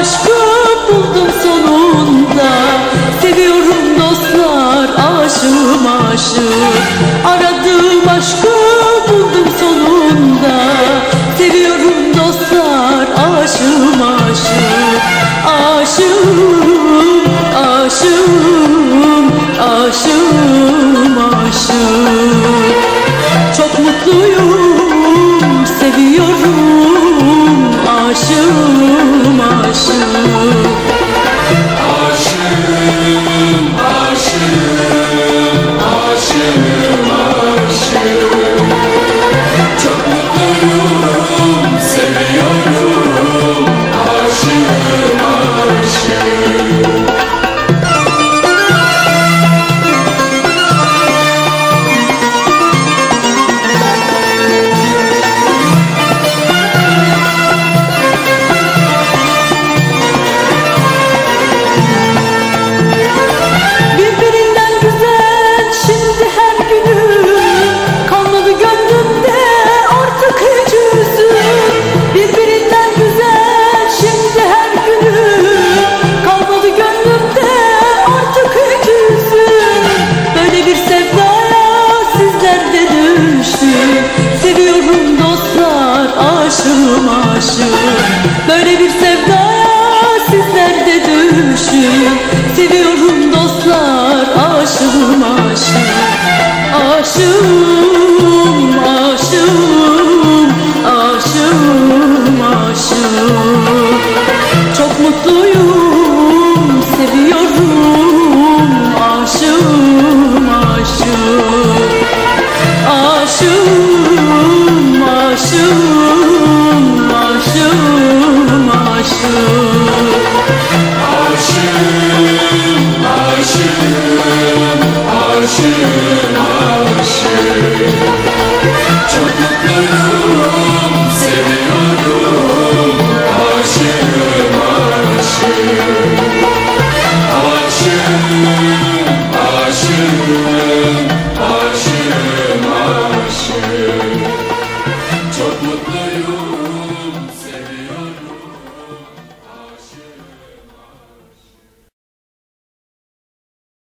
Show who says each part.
Speaker 1: aşkı buldum sonunda. Seviyorum dostlar aşığım aşık. Aradığım aşkı Seviyorum dostlar aşığım aşığım. Böyle bir sevdaya sizler de düşün Seviyorum